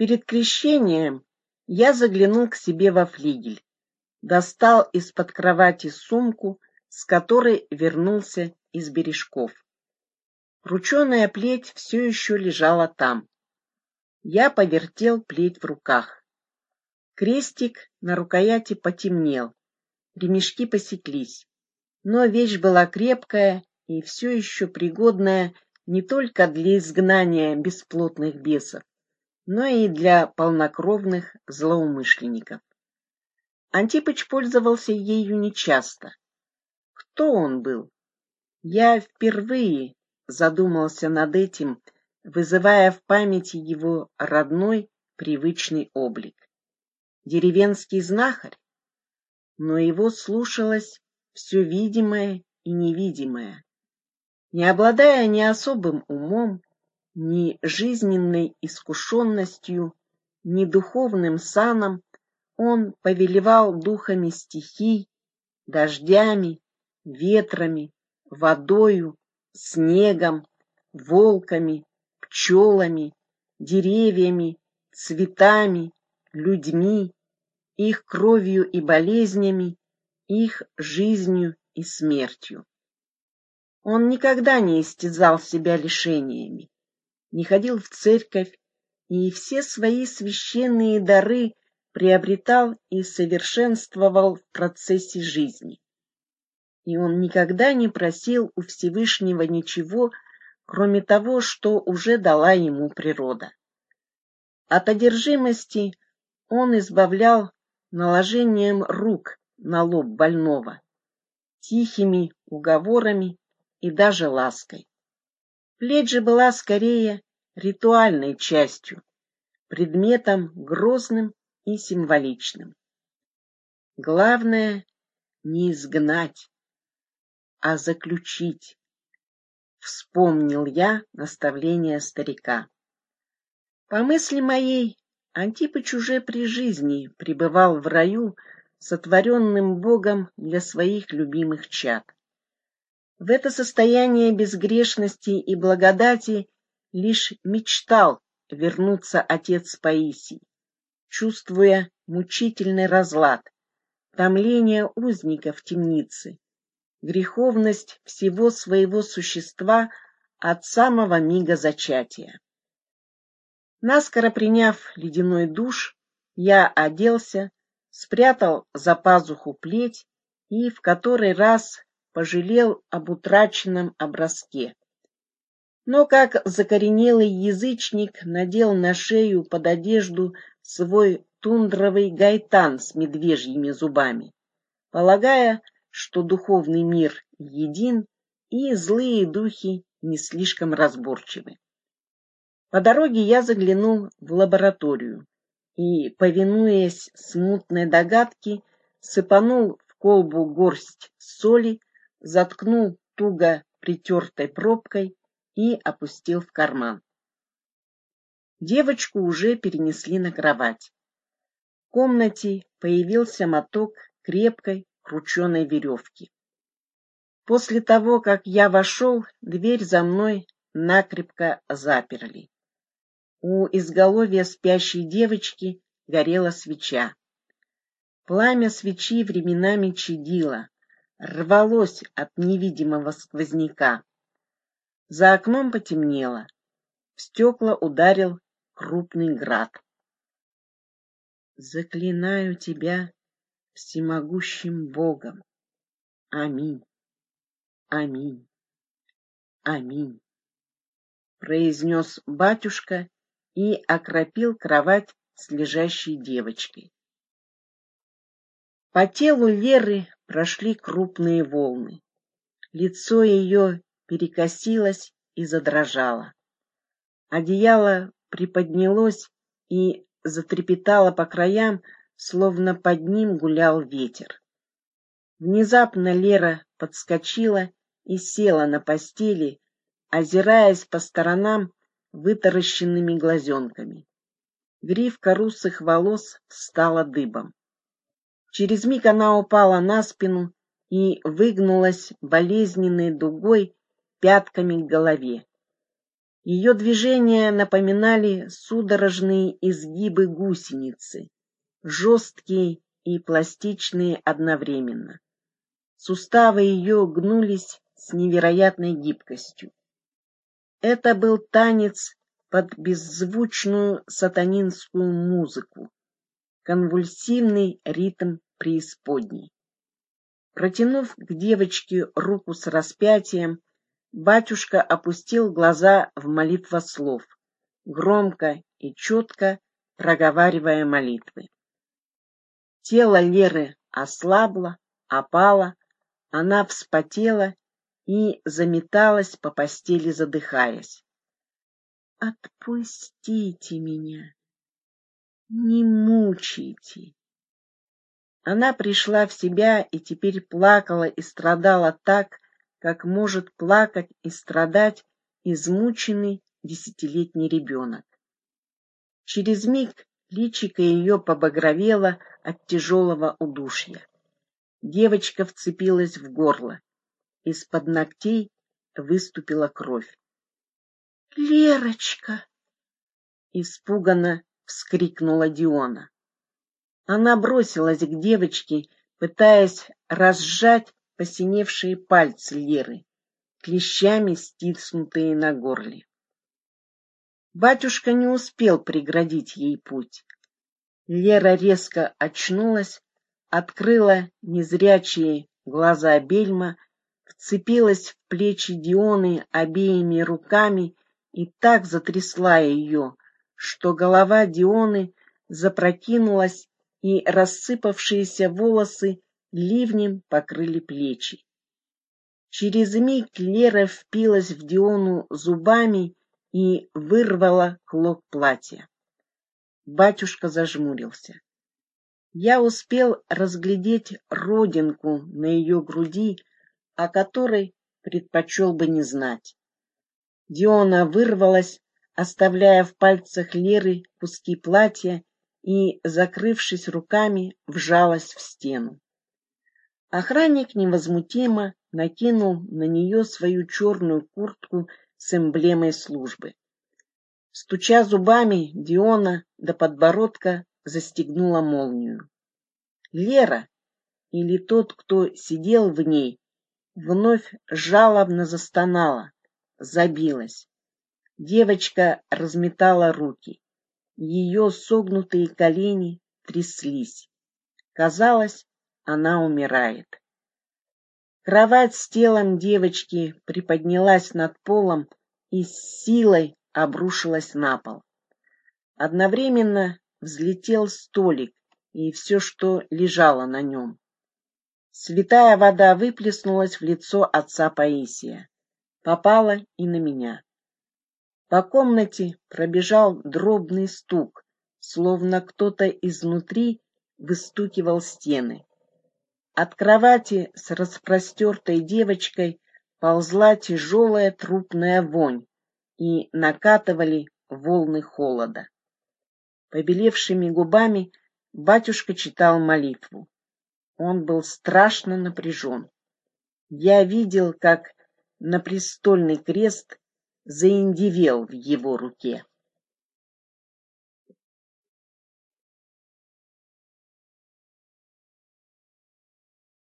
Перед крещением я заглянул к себе во флигель, достал из-под кровати сумку, с которой вернулся из бережков. Рученая плеть все еще лежала там. Я повертел плеть в руках. Крестик на рукояти потемнел, ремешки посеклись, но вещь была крепкая и все еще пригодная не только для изгнания бесплотных бесов, но и для полнокровных злоумышленников. Антипыч пользовался ею нечасто. Кто он был? Я впервые задумался над этим, вызывая в памяти его родной привычный облик. Деревенский знахарь, но его слушалось все видимое и невидимое. Не обладая ни особым умом, ни жизненной искушенностью, ни духовным саном, он повелевал духами стихий, дождями, ветрами, водою, снегом, волками, пчелами, деревьями, цветами, людьми, их кровью и болезнями, их жизнью и смертью. Он никогда не истязал себя лишениями, не ходил в церковь и все свои священные дары приобретал и совершенствовал в процессе жизни. И он никогда не просил у Всевышнего ничего, кроме того, что уже дала ему природа. От одержимости он избавлял наложением рук на лоб больного, тихими уговорами и даже лаской. Плеть же была скорее ритуальной частью, предметом грозным и символичным. Главное — не изгнать, а заключить. Вспомнил я наставление старика. По мысли моей, Антипыч уже при жизни пребывал в раю, сотворенным Богом для своих любимых чад. В это состояние безгрешности и благодати лишь мечтал вернуться отец Паисий, чувствуя мучительный разлад, томление узника в темнице, греховность всего своего существа от самого мига зачатия. Наскоро приняв ледяной душ, я оделся, спрятал за пазуху плеть и в который раз пожалел об утраченном образке. Но как закоренелый язычник надел на шею под одежду свой тундровый гайтан с медвежьими зубами, полагая, что духовный мир един и злые духи не слишком разборчивы. По дороге я заглянул в лабораторию и, повинуясь смутной догадке, сыпанул в колбу горсть соли заткнул туго притертой пробкой и опустил в карман. Девочку уже перенесли на кровать. В комнате появился моток крепкой крученой веревки. После того, как я вошел, дверь за мной накрепко заперли. У изголовья спящей девочки горела свеча. Пламя свечи временами чадило, рвалось от невидимого сквозняка. За окном потемнело. В стекла ударил крупный град. Заклинаю тебя всемогущим Богом. Аминь. Аминь. Аминь. Произнес батюшка и окропил кровать с лежащей девочкой. По телу Леры прошли крупные волны. Лицо ее перекосилось и задрожало. Одеяло приподнялось и затрепетало по краям, словно под ним гулял ветер. Внезапно Лера подскочила и села на постели, озираясь по сторонам вытаращенными глазенками. Гривка русых волос встала дыбом. Через миг она упала на спину и выгнулась болезненной дугой пятками к голове. Ее движения напоминали судорожные изгибы гусеницы, жесткие и пластичные одновременно. Суставы ее гнулись с невероятной гибкостью. Это был танец под беззвучную сатанинскую музыку, конвульсивный ритм преисподней. Протянув к девочке руку с распятием, батюшка опустил глаза в молитвослов, громко и четко проговаривая молитвы. Тело Леры ослабло, опало, она вспотела и заметалась по постели, задыхаясь. «Отпустите меня! Не мучайте!» Она пришла в себя и теперь плакала и страдала так, как может плакать и страдать измученный десятилетний ребенок. Через миг личико ее побагровело от тяжелого удушья. Девочка вцепилась в горло. Из-под ногтей выступила кровь. «Лерочка!» — испуганно вскрикнула Диона. Она бросилась к девочке, пытаясь разжать посиневшие пальцы Леры, клещами стиснутые на горле. Батюшка не успел преградить ей путь. Лера резко очнулась, открыла незрячие глаза бельма, вцепилась в плечи Дионы обеими руками и так затрясла ее, что голова Дионы запрокинулась и рассыпавшиеся волосы ливнем покрыли плечи. Через миг Лера впилась в Диону зубами и вырвала клок платья. Батюшка зажмурился. Я успел разглядеть родинку на ее груди, о которой предпочел бы не знать. Диона вырвалась, оставляя в пальцах Леры куски платья и, закрывшись руками, вжалась в стену. Охранник невозмутимо накинул на нее свою черную куртку с эмблемой службы. Стуча зубами, Диона до подбородка застегнула молнию. Лера, или тот, кто сидел в ней, вновь жалобно застонала, забилась. Девочка разметала руки. Ее согнутые колени тряслись. Казалось, она умирает. Кровать с телом девочки приподнялась над полом и с силой обрушилась на пол. Одновременно взлетел столик и все, что лежало на нем. Святая вода выплеснулась в лицо отца Паисия, попала и на меня. По комнате пробежал дробный стук, словно кто-то изнутри выстукивал стены. От кровати с распростертой девочкой ползла тяжелая трупная вонь, и накатывали волны холода. Побелевшими губами батюшка читал молитву. Он был страшно напряжен. Я видел, как на престольный крест заиндивел в его руке.